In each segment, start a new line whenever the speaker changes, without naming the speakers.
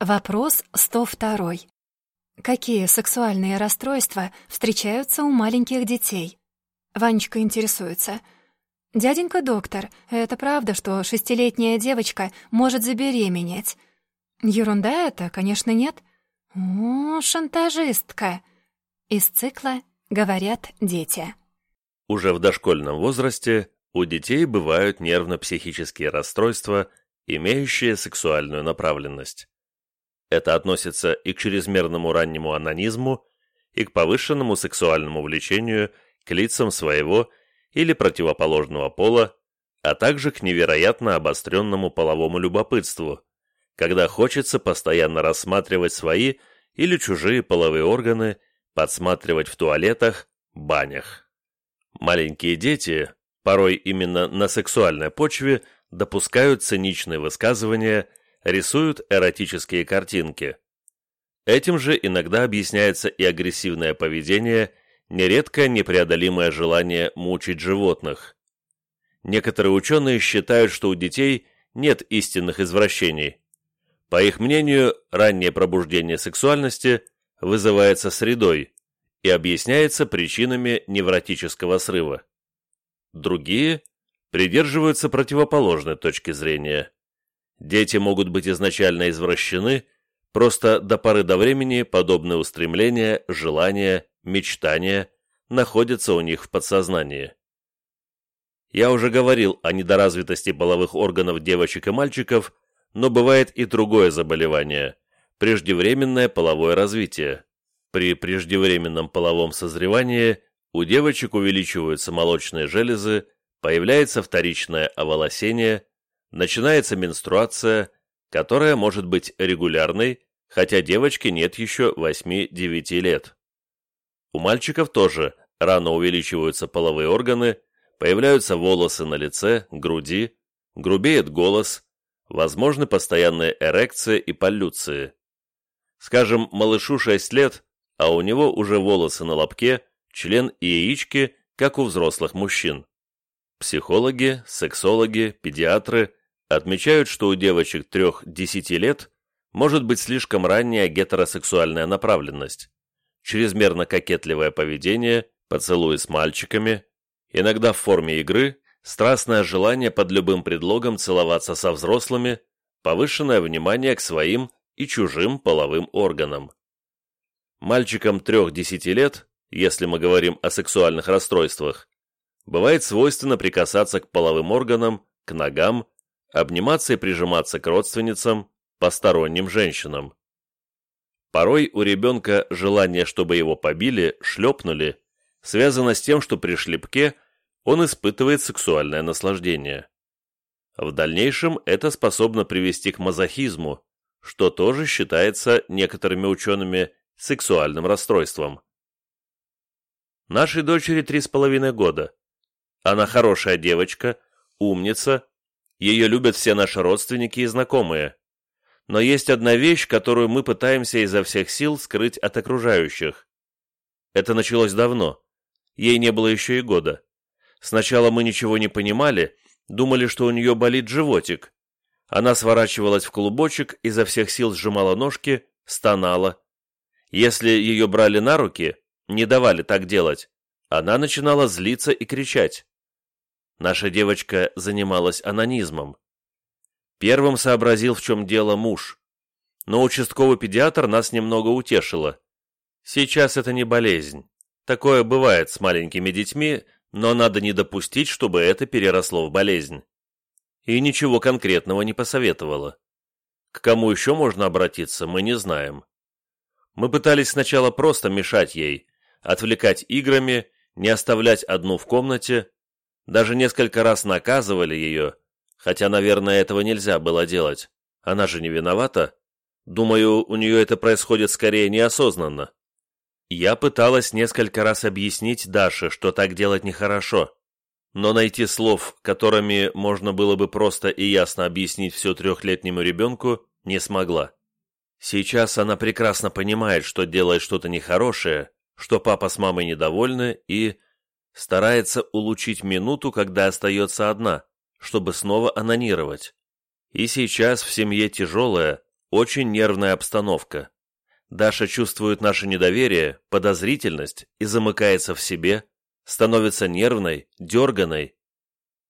Вопрос 102. Какие сексуальные расстройства встречаются у маленьких детей? Ванечка интересуется. «Дяденька доктор, это правда, что шестилетняя девочка может забеременеть?» «Ерунда это, конечно, нет». «О, шантажистка!» Из цикла «Говорят дети».
Уже в дошкольном возрасте у детей бывают нервно-психические расстройства, имеющие сексуальную направленность. Это относится и к чрезмерному раннему анонизму, и к повышенному сексуальному влечению к лицам своего или противоположного пола, а также к невероятно обостренному половому любопытству, когда хочется постоянно рассматривать свои или чужие половые органы, подсматривать в туалетах, банях. Маленькие дети, порой именно на сексуальной почве, допускают циничные высказывания – рисуют эротические картинки. Этим же иногда объясняется и агрессивное поведение, нередко непреодолимое желание мучить животных. Некоторые ученые считают, что у детей нет истинных извращений. По их мнению, раннее пробуждение сексуальности вызывается средой и объясняется причинами невротического срыва. Другие придерживаются противоположной точки зрения. Дети могут быть изначально извращены, просто до поры до времени подобные устремления, желания, мечтания находятся у них в подсознании. Я уже говорил о недоразвитости половых органов девочек и мальчиков, но бывает и другое заболевание – преждевременное половое развитие. При преждевременном половом созревании у девочек увеличиваются молочные железы, появляется вторичное оволосение, начинается менструация, которая может быть регулярной, хотя девочке нет еще 8-9 лет. У мальчиков тоже рано увеличиваются половые органы, появляются волосы на лице, груди, грубеет голос, возможны постоянные эрекции и полюции. Скажем, малышу 6 лет, а у него уже волосы на лобке, член и яички, как у взрослых мужчин. Психологи, сексологи, педиатры отмечают, что у девочек 3-10 лет может быть слишком ранняя гетеросексуальная направленность, чрезмерно кокетливое поведение, поцелуи с мальчиками, иногда в форме игры, страстное желание под любым предлогом целоваться со взрослыми, повышенное внимание к своим и чужим половым органам. Мальчикам 3-10 лет, если мы говорим о сексуальных расстройствах, бывает свойственно прикасаться к половым органам, к ногам, обниматься и прижиматься к родственницам, посторонним женщинам. Порой у ребенка желание, чтобы его побили, шлепнули, связано с тем, что при шлепке он испытывает сексуальное наслаждение. В дальнейшем это способно привести к мазохизму, что тоже считается некоторыми учеными сексуальным расстройством. Нашей дочери три с половиной года. Она хорошая девочка, умница, ее любят все наши родственники и знакомые. Но есть одна вещь, которую мы пытаемся изо всех сил скрыть от окружающих. Это началось давно. Ей не было еще и года. Сначала мы ничего не понимали, думали, что у нее болит животик. Она сворачивалась в клубочек, изо всех сил сжимала ножки, стонала. Если ее брали на руки, не давали так делать, она начинала злиться и кричать. Наша девочка занималась анонизмом. Первым сообразил, в чем дело муж. Но участковый педиатр нас немного утешила. Сейчас это не болезнь. Такое бывает с маленькими детьми, но надо не допустить, чтобы это переросло в болезнь. И ничего конкретного не посоветовала. К кому еще можно обратиться, мы не знаем. Мы пытались сначала просто мешать ей, отвлекать играми, не оставлять одну в комнате, даже несколько раз наказывали ее, хотя, наверное, этого нельзя было делать. Она же не виновата. Думаю, у нее это происходит скорее неосознанно. Я пыталась несколько раз объяснить Даше, что так делать нехорошо, но найти слов, которыми можно было бы просто и ясно объяснить все трехлетнему ребенку, не смогла. Сейчас она прекрасно понимает, что делает что-то нехорошее, что папа с мамой недовольны и старается улучшить минуту, когда остается одна, чтобы снова анонировать. И сейчас в семье тяжелое, очень нервная обстановка. Даша чувствует наше недоверие, подозрительность и замыкается в себе, становится нервной, дерганой.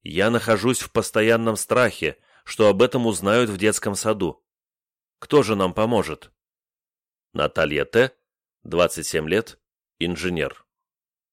Я нахожусь в постоянном страхе, что об этом узнают в детском саду. Кто же нам поможет? Наталья Т., 27 лет, инженер.